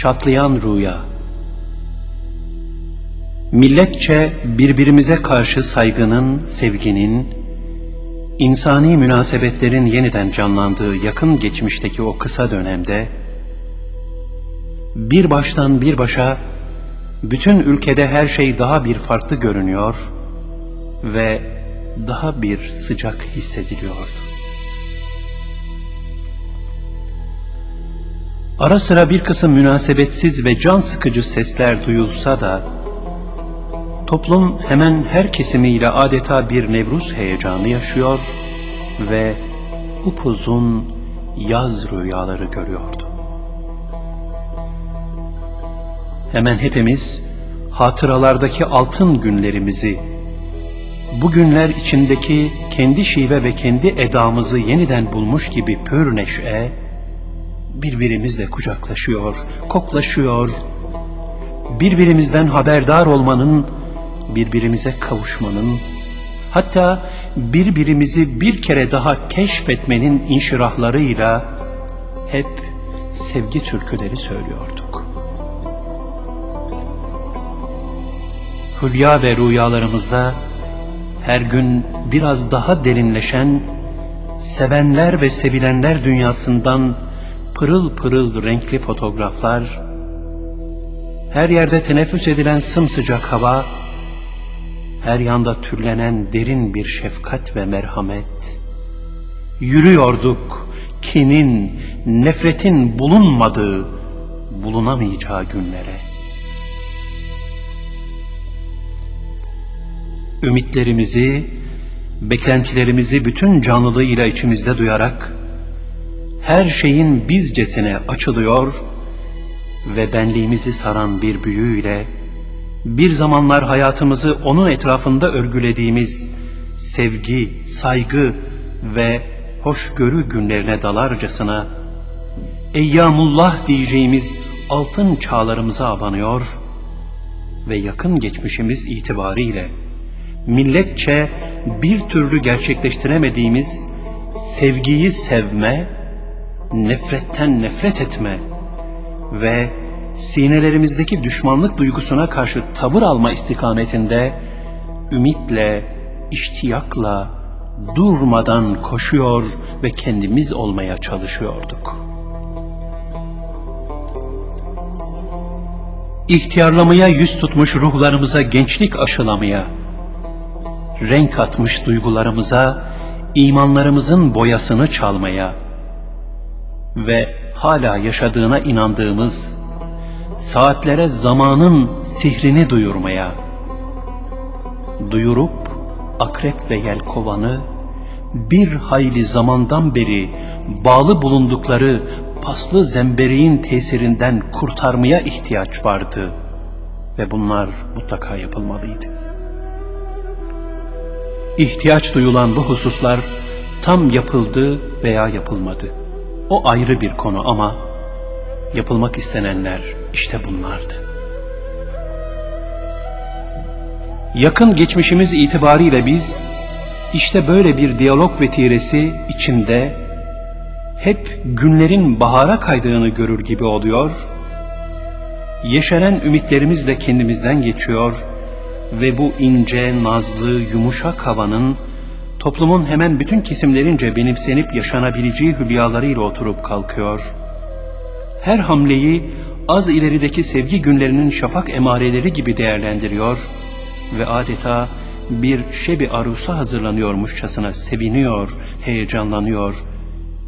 Çatlayan rüya Milletçe birbirimize karşı saygının, sevginin, insani münasebetlerin yeniden canlandığı yakın geçmişteki o kısa dönemde, bir baştan bir başa bütün ülkede her şey daha bir farklı görünüyor ve daha bir sıcak hissediliyordu. Ara sıra bir kısım münasebetsiz ve can sıkıcı sesler duyulsa da, toplum hemen her kesimiyle adeta bir Nevruz heyecanı yaşıyor ve upuzun yaz rüyaları görüyordu. Hemen hepimiz hatıralardaki altın günlerimizi, bu günler içindeki kendi şive ve kendi edamızı yeniden bulmuş gibi pür neşe, birbirimizle kucaklaşıyor, koklaşıyor, birbirimizden haberdar olmanın, birbirimize kavuşmanın, hatta birbirimizi bir kere daha keşfetmenin inşirahlarıyla hep sevgi türküleri söylüyorduk. Hülya ve rüyalarımızda her gün biraz daha derinleşen, sevenler ve sevilenler dünyasından pırıl pırıl renkli fotoğraflar, her yerde teneffüs edilen sımsıcak hava, her yanda türlenen derin bir şefkat ve merhamet. Yürüyorduk kinin, nefretin bulunmadığı, bulunamayacağı günlere. Ümitlerimizi, beklentilerimizi bütün canlılığıyla içimizde duyarak, her şeyin bizcesine açılıyor ve benliğimizi saran bir büyüyle, bir zamanlar hayatımızı onun etrafında örgülediğimiz sevgi, saygı ve hoşgörü günlerine dalarcasına, Eyyamullah diyeceğimiz altın çağlarımıza abanıyor ve yakın geçmişimiz itibariyle milletçe bir türlü gerçekleştiremediğimiz sevgiyi sevme, nefretten nefret etme ve sinelerimizdeki düşmanlık duygusuna karşı tavır alma istikametinde ümitle, iştiyakla, durmadan koşuyor ve kendimiz olmaya çalışıyorduk. İhtiyarlamaya yüz tutmuş ruhlarımıza gençlik aşılamaya, renk atmış duygularımıza imanlarımızın boyasını çalmaya ve hala yaşadığına inandığımız saatlere zamanın sihrini duyurmaya, duyurup akrep ve yelkovanı bir hayli zamandan beri bağlı bulundukları paslı zemberiğin tesirinden kurtarmaya ihtiyaç vardı ve bunlar mutlaka yapılmalıydı. İhtiyaç duyulan bu hususlar tam yapıldı veya yapılmadı. O ayrı bir konu ama yapılmak istenenler işte bunlardı. Yakın geçmişimiz itibariyle biz işte böyle bir diyalog vetiresi içinde hep günlerin bahara kaydığını görür gibi oluyor, yeşeren ümitlerimizle kendimizden geçiyor ve bu ince, nazlı, yumuşak havanın toplumun hemen bütün kesimlerince benimsenip yaşanabileceği hülyalarıyla oturup kalkıyor. Her hamleyi az ilerideki sevgi günlerinin şafak emareleri gibi değerlendiriyor ve adeta bir şebi arusa hazırlanıyormuşçasına seviniyor, heyecanlanıyor,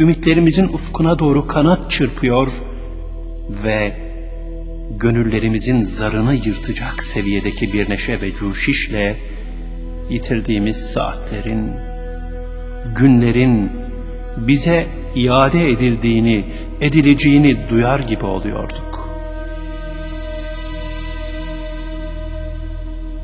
ümitlerimizin ufkuna doğru kanat çırpıyor ve gönüllerimizin zarını yırtacak seviyedeki bir neşe ve cuşişle yitirdiğimiz saatlerin, günlerin bize iade edildiğini, edileceğini duyar gibi oluyorduk.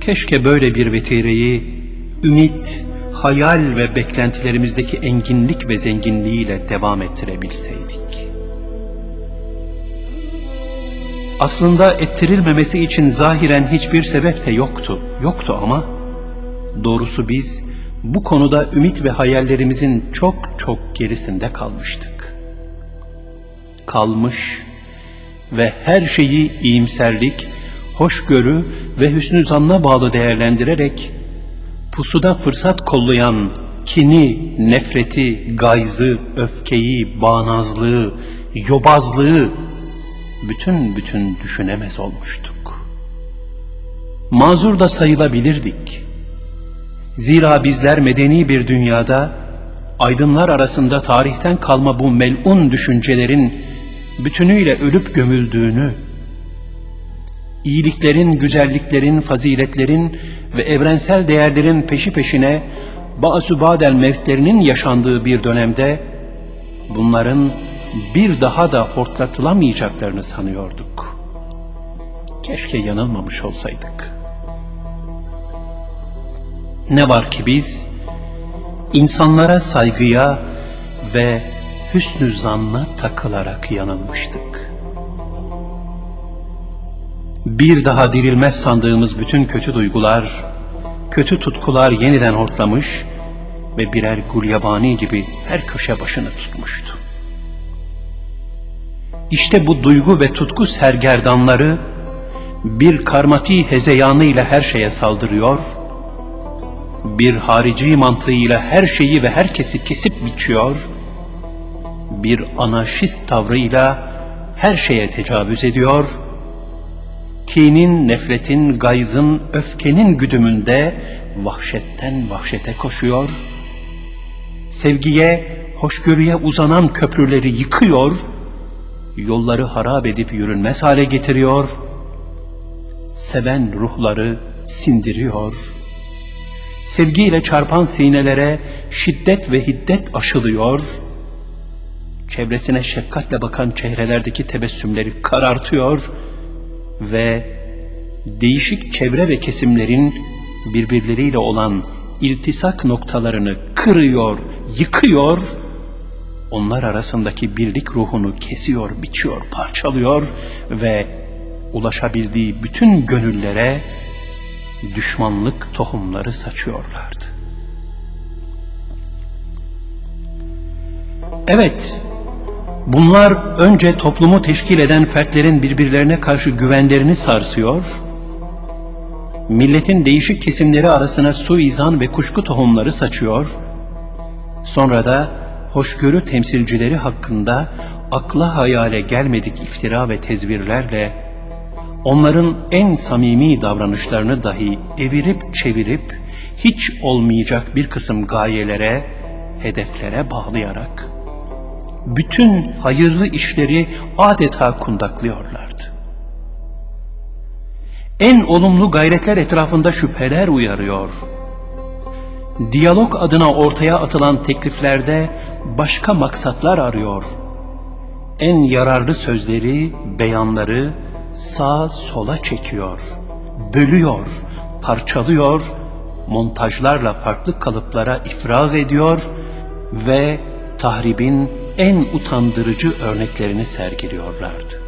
Keşke böyle bir vetireyi ümit, hayal ve beklentilerimizdeki enginlik ve zenginliğiyle devam ettirebilseydik. Aslında ettirilmemesi için zahiren hiçbir sebep de yoktu. Yoktu ama doğrusu biz bu konuda ümit ve hayallerimizin çok çok gerisinde kalmıştık. Kalmış ve her şeyi iyimserlik, hoşgörü ve hüsnü zanna bağlı değerlendirerek pusuda fırsat kollayan kini, nefreti, gayzı, öfkeyi, bağnazlığı, yobazlığı bütün bütün düşünemez olmuştuk. Mazur da sayılabilirdik. Zira bizler medeni bir dünyada aydınlar arasında tarihten kalma bu melun düşüncelerin bütünüyle ölüp gömüldüğünü, iyiliklerin, güzelliklerin, faziletlerin ve evrensel değerlerin peşi peşine bazı badel mevtlerinin yaşandığı bir dönemde bunların bir daha da hortlatılamayacaklarını sanıyorduk. Keşke yanılmamış olsaydık. Ne var ki biz insanlara saygıya ve hüsnü zanna takılarak yanılmıştık. Bir daha dirilmez sandığımız bütün kötü duygular, kötü tutkular yeniden hortlamış ve birer gulyabani gibi her köşe başını tutmuştu. İşte bu duygu ve tutku sergerdanları bir karmati hezeyanıyla her şeye saldırıyor, bir harici mantığıyla her şeyi ve herkesi kesip biçiyor, bir anarşist tavrıyla her şeye tecavüz ediyor, kinin, nefretin, gayzın, öfkenin güdümünde vahşetten vahşete koşuyor, sevgiye, hoşgörüye uzanan köprüleri yıkıyor, yolları harap edip yürünmez hale getiriyor, seven ruhları sindiriyor, sevgiyle çarpan sinelere şiddet ve hiddet aşılıyor, çevresine şefkatle bakan çehrelerdeki tebessümleri karartıyor ve değişik çevre ve kesimlerin birbirleriyle olan iltisak noktalarını kırıyor, yıkıyor, onlar arasındaki birlik ruhunu kesiyor, biçiyor, parçalıyor ve ulaşabildiği bütün gönüllere düşmanlık tohumları saçıyorlardı. Evet, bunlar önce toplumu teşkil eden fertlerin birbirlerine karşı güvenlerini sarsıyor, milletin değişik kesimleri arasına suizan ve kuşku tohumları saçıyor, sonra da hoşgörü temsilcileri hakkında akla hayale gelmedik iftira ve tezvirlerle onların en samimi davranışlarını dahi evirip çevirip hiç olmayacak bir kısım gayelere, hedeflere bağlayarak bütün hayırlı işleri adeta kundaklıyorlardı. En olumlu gayretler etrafında şüpheler uyarıyor. Diyalog adına ortaya atılan tekliflerde başka maksatlar arıyor. En yararlı sözleri, beyanları sağa sola çekiyor, bölüyor, parçalıyor, montajlarla farklı kalıplara ifrag ediyor ve tahribin en utandırıcı örneklerini sergiliyorlardı.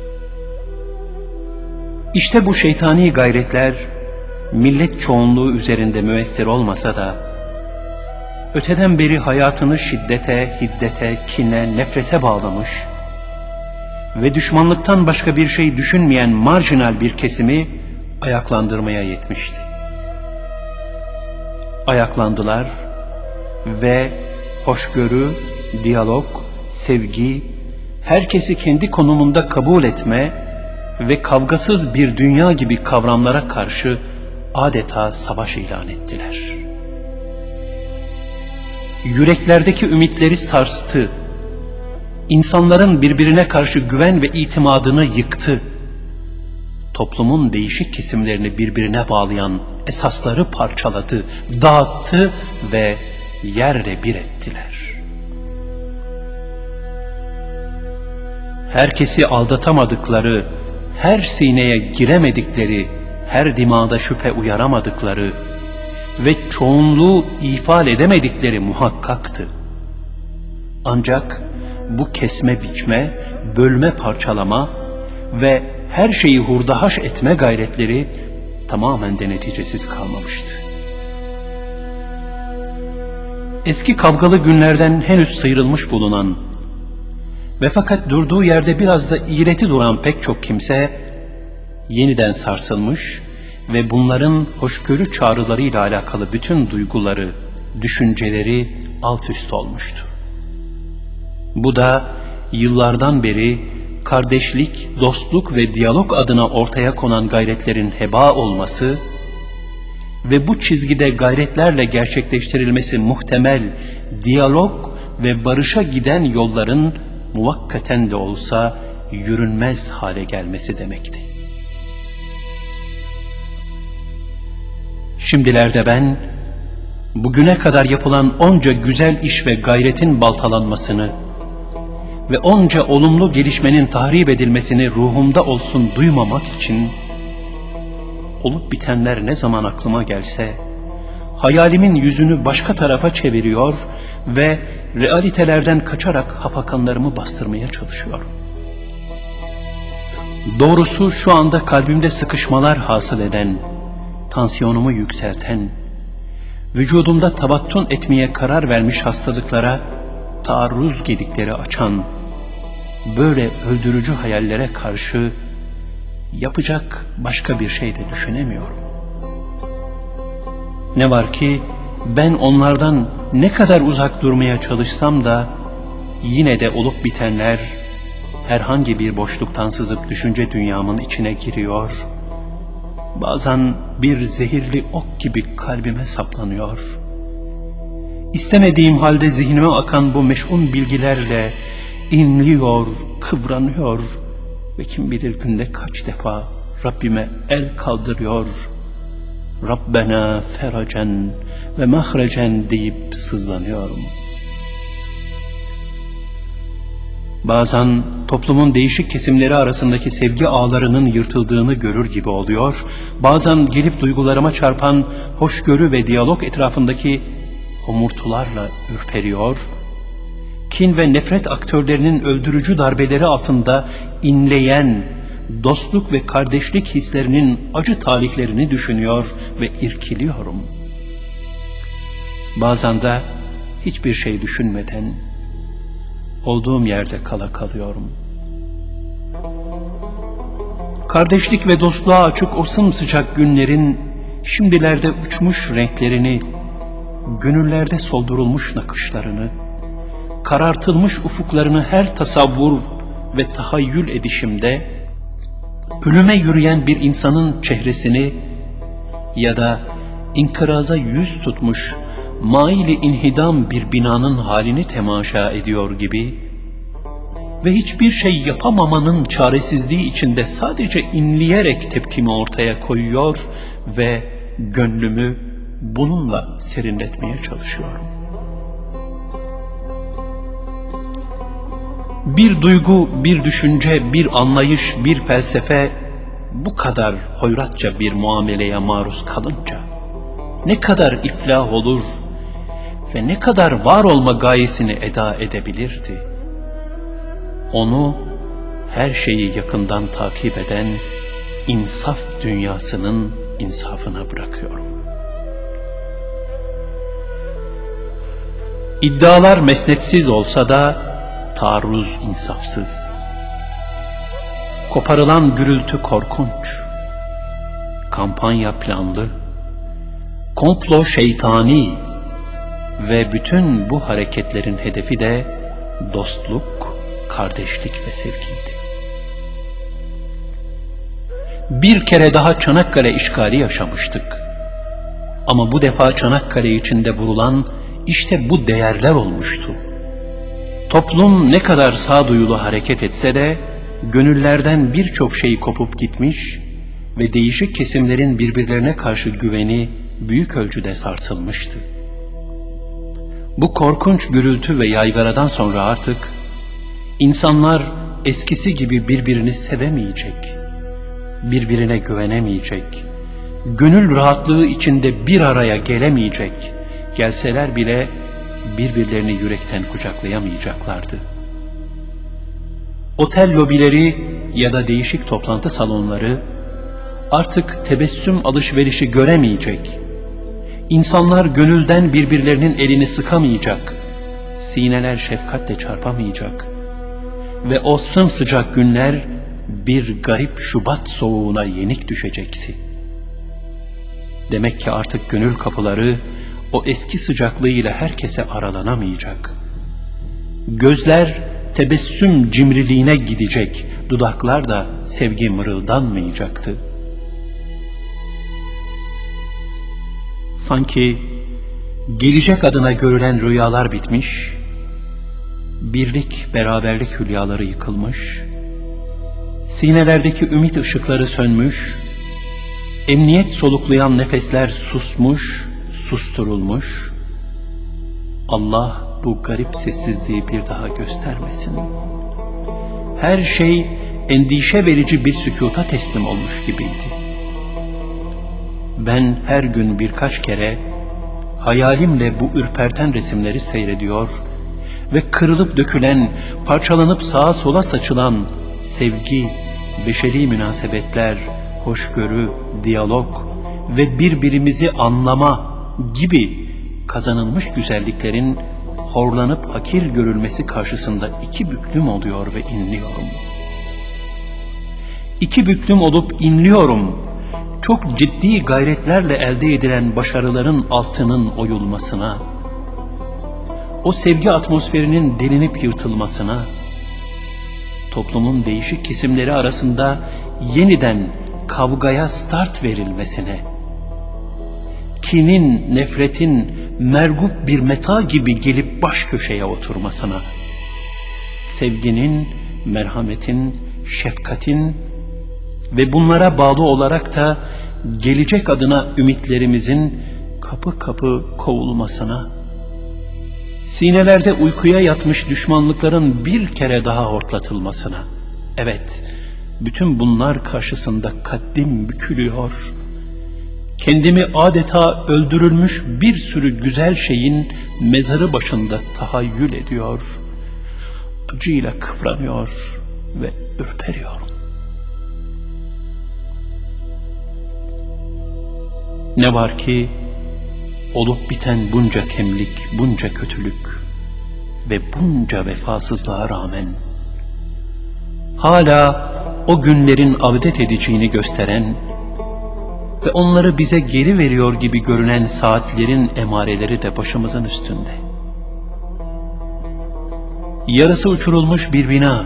İşte bu şeytani gayretler millet çoğunluğu üzerinde müessir olmasa da öteden beri hayatını şiddete, hiddete, kine, nefrete bağlamış ve düşmanlıktan başka bir şey düşünmeyen marjinal bir kesimi ayaklandırmaya yetmişti. Ayaklandılar ve hoşgörü, diyalog, sevgi, herkesi kendi konumunda kabul etme ve kavgasız bir dünya gibi kavramlara karşı adeta savaş ilan ettiler. Yüreklerdeki ümitleri sarstı, insanların birbirine karşı güven ve itimadını yıktı. Toplumun değişik kesimlerini birbirine bağlayan esasları parçaladı, dağıttı ve yerle bir ettiler. Herkesi aldatamadıkları, her sineye giremedikleri, her dimağda şüphe uyaramadıkları ve çoğunluğu ifade edemedikleri muhakkaktı. Ancak bu kesme biçme, bölme parçalama ve her şeyi hurdahaş etme gayretleri tamamen de neticesiz kalmamıştı. Eski kavgalı günlerden henüz sıyrılmış bulunan Ve fakat durduğu yerde biraz da iğreti duran pek çok kimse yeniden sarsılmış ve bunların hoşgörü çağrılarıyla alakalı bütün duyguları, düşünceleri alt üst olmuştu. Bu da yıllardan beri kardeşlik, dostluk ve diyalog adına ortaya konan gayretlerin heba olması ve bu çizgide gayretlerle gerçekleştirilmesi muhtemel diyalog ve barışa giden yolların muvakkaten de olsa yürünmez hale gelmesi demekti. Şimdilerde ben bugüne kadar yapılan onca güzel iş ve gayretin baltalanmasını ve onca olumlu gelişmenin tahrip edilmesini ruhumda olsun duymamak için olup bitenler ne zaman aklıma gelse hayalimin yüzünü başka tarafa çeviriyor ve realitelerden kaçarak hafakanlarımı bastırmaya çalışıyorum. Doğrusu şu anda kalbimde sıkışmalar hasıl eden, tansiyonumu yükselten, vücudumda tabattun etmeye karar vermiş hastalıklara taarruz gedikleri açan, böyle öldürücü hayallere karşı yapacak başka bir şey de düşünemiyorum. Ne var ki ben onlardan ne kadar uzak durmaya çalışsam da yine de olup bitenler herhangi bir boşluktan sızıp düşünce dünyamın içine giriyor. Bazen bir zehirli ok gibi kalbime saplanıyor. İstemediğim halde zihnime akan bu meş'un bilgilerle inliyor, kıvranıyor ve kim bilir günde kaç defa Rabbime el kaldırıyor. Rabbena feracen ve mahrecen deyip sızlanıyorum. Bazen toplumun değişik kesimleri arasındaki sevgi ağlarının yırtıldığını görür gibi oluyor, bazen gelip duygularıma çarpan hoşgörü ve diyalog etrafındaki homurtularla ürperiyor, kin ve nefret aktörlerinin öldürücü darbeleri altında inleyen, dostluk ve kardeşlik hislerinin acı talihlerini düşünüyor ve irkiliyorum. Bazen de hiçbir şey düşünmeden olduğum yerde kala kalıyorum. Kardeşlik ve dostluğa açık o sımsıcak günlerin şimdilerde uçmuş renklerini, gönüllerde soldurulmuş nakışlarını, karartılmış ufuklarını her tasavvur ve tahayyül edişimde, ölüme yürüyen bir insanın çehresini ya da inkıraza yüz tutmuş maili inhidam bir binanın halini temaşa ediyor gibi ve hiçbir şey yapamamanın çaresizliği içinde sadece inleyerek tepkimi ortaya koyuyor ve gönlümü bununla serinletmeye çalışıyorum. Bir duygu, bir düşünce, bir anlayış, bir felsefe bu kadar hoyratça bir muameleye maruz kalınca ne kadar iflah olur ve ne kadar var olma gayesini eda edebilirdi. Onu her şeyi yakından takip eden insaf dünyasının insafına bırakıyorum. İddialar mesnetsiz olsa da taarruz insafsız. Koparılan gürültü korkunç. Kampanya planlı. Komplo şeytani ve bütün bu hareketlerin hedefi de dostluk, kardeşlik ve sevgiydi. Bir kere daha Çanakkale işgali yaşamıştık. Ama bu defa Çanakkale içinde vurulan işte bu değerler olmuştu. Toplum ne kadar sağduyulu hareket etse de gönüllerden birçok şey kopup gitmiş ve değişik kesimlerin birbirlerine karşı güveni büyük ölçüde sarsılmıştı. Bu korkunç gürültü ve yaygaradan sonra artık insanlar eskisi gibi birbirini sevemeyecek, birbirine güvenemeyecek, gönül rahatlığı içinde bir araya gelemeyecek, gelseler bile birbirlerini yürekten kucaklayamayacaklardı. Otel lobileri ya da değişik toplantı salonları artık tebessüm alışverişi göremeyecek, İnsanlar gönülden birbirlerinin elini sıkamayacak, sineler şefkatle çarpamayacak ve o sımsıcak günler bir garip Şubat soğuğuna yenik düşecekti. Demek ki artık gönül kapıları o eski sıcaklığıyla herkese aralanamayacak. Gözler tebessüm cimriliğine gidecek, dudaklar da sevgi mırıldanmayacaktı. Sanki gelecek adına görülen rüyalar bitmiş, birlik, beraberlik hülyaları yıkılmış, sinelerdeki ümit ışıkları sönmüş, emniyet soluklayan nefesler susmuş, susturulmuş. Allah bu garip sessizliği bir daha göstermesin. Her şey endişe verici bir sükuta teslim olmuş gibiydi. Ben her gün birkaç kere hayalimle bu ürperten resimleri seyrediyor ve kırılıp dökülen, parçalanıp sağa sola saçılan sevgi, beşeri münasebetler, hoşgörü, diyalog ve birbirimizi anlama gibi kazanılmış güzelliklerin horlanıp hakir görülmesi karşısında iki büklüm oluyor ve inliyorum. İki büklüm olup inliyorum. Çok ciddi gayretlerle elde edilen başarıların altının oyulmasına, o sevgi atmosferinin delinip yırtılmasına, toplumun değişik kesimleri arasında yeniden kavgaya start verilmesine, kinin, nefretin mergup bir meta gibi gelip baş köşeye oturmasına, sevginin, merhametin, şefkatin ve bunlara bağlı olarak da gelecek adına ümitlerimizin kapı kapı kovulmasına, sinelerde uykuya yatmış düşmanlıkların bir kere daha hortlatılmasına, evet, bütün bunlar karşısında kaddim bükülüyor. Kendimi adeta öldürülmüş bir sürü güzel şeyin mezarı başında tahayyül ediyor. Acıyla kıvranıyor ve ürperiyorum. Ne var ki olup biten bunca kemlik, bunca kötülük ve bunca vefasızlığa rağmen hala o günlerin avdet edeceğini gösteren ve onları bize geri veriyor gibi görünen saatlerin emareleri de başımızın üstünde. Yarısı uçurulmuş bir bina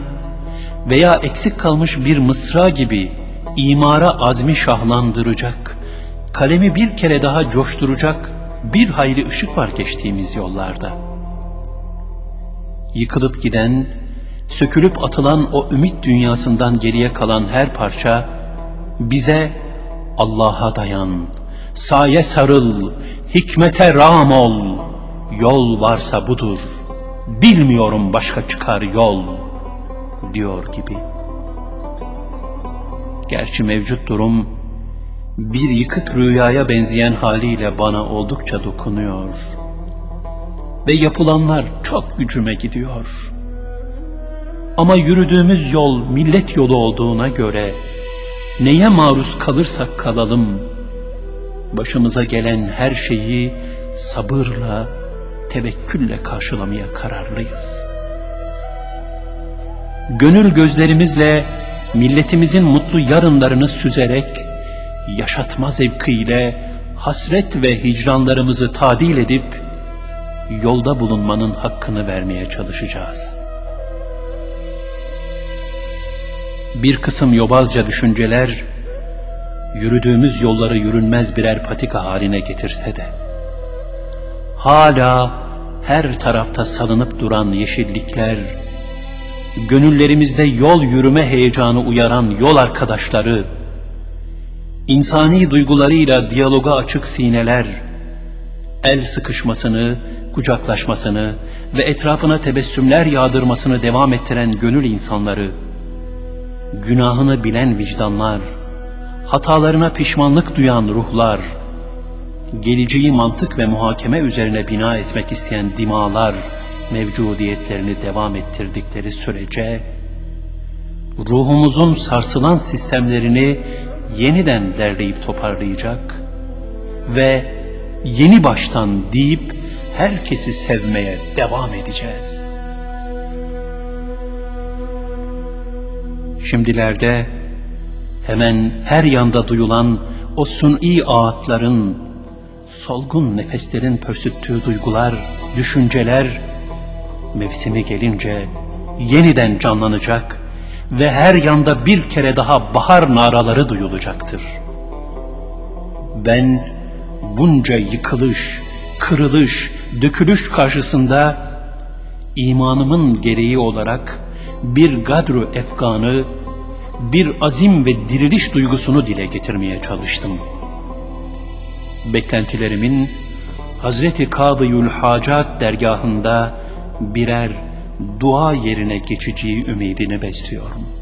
veya eksik kalmış bir mısra gibi imara azmi şahlandıracak, kalemi bir kere daha coşturacak bir hayli ışık var geçtiğimiz yollarda. Yıkılıp giden, sökülüp atılan o ümit dünyasından geriye kalan her parça bize Allah'a dayan, saye sarıl, hikmete ram ol, yol varsa budur, bilmiyorum başka çıkar yol, diyor gibi. Gerçi mevcut durum, bir yıkık rüyaya benzeyen haliyle bana oldukça dokunuyor. Ve yapılanlar çok gücüme gidiyor. Ama yürüdüğümüz yol millet yolu olduğuna göre neye maruz kalırsak kalalım, başımıza gelen her şeyi sabırla, tevekkülle karşılamaya kararlıyız. Gönül gözlerimizle milletimizin mutlu yarınlarını süzerek, yaşatma zevkiyle hasret ve hicranlarımızı tadil edip, yolda bulunmanın hakkını vermeye çalışacağız.'' Bir kısım yobazca düşünceler, yürüdüğümüz yolları yürünmez birer patika haline getirse de, hala her tarafta salınıp duran yeşillikler, gönüllerimizde yol yürüme heyecanı uyaran yol arkadaşları, insani duygularıyla diyaloga açık sineler, el sıkışmasını, kucaklaşmasını ve etrafına tebessümler yağdırmasını devam ettiren gönül insanları, günahını bilen vicdanlar, hatalarına pişmanlık duyan ruhlar, geleceği mantık ve muhakeme üzerine bina etmek isteyen dimalar mevcudiyetlerini devam ettirdikleri sürece, ruhumuzun sarsılan sistemlerini yeniden derleyip toparlayacak ve yeni baştan deyip herkesi sevmeye devam edeceğiz.'' Şimdilerde hemen her yanda duyulan o suni ağıtların, solgun nefeslerin pörsüttüğü duygular, düşünceler, mevsimi gelince yeniden canlanacak ve her yanda bir kere daha bahar naraları duyulacaktır. Ben bunca yıkılış, kırılış, dökülüş karşısında imanımın gereği olarak bir gadru efkanı, bir azim ve diriliş duygusunu dile getirmeye çalıştım. Beklentilerimin Hazreti Kadıyül Hacat dergahında birer dua yerine geçeceği ümidini besliyorum.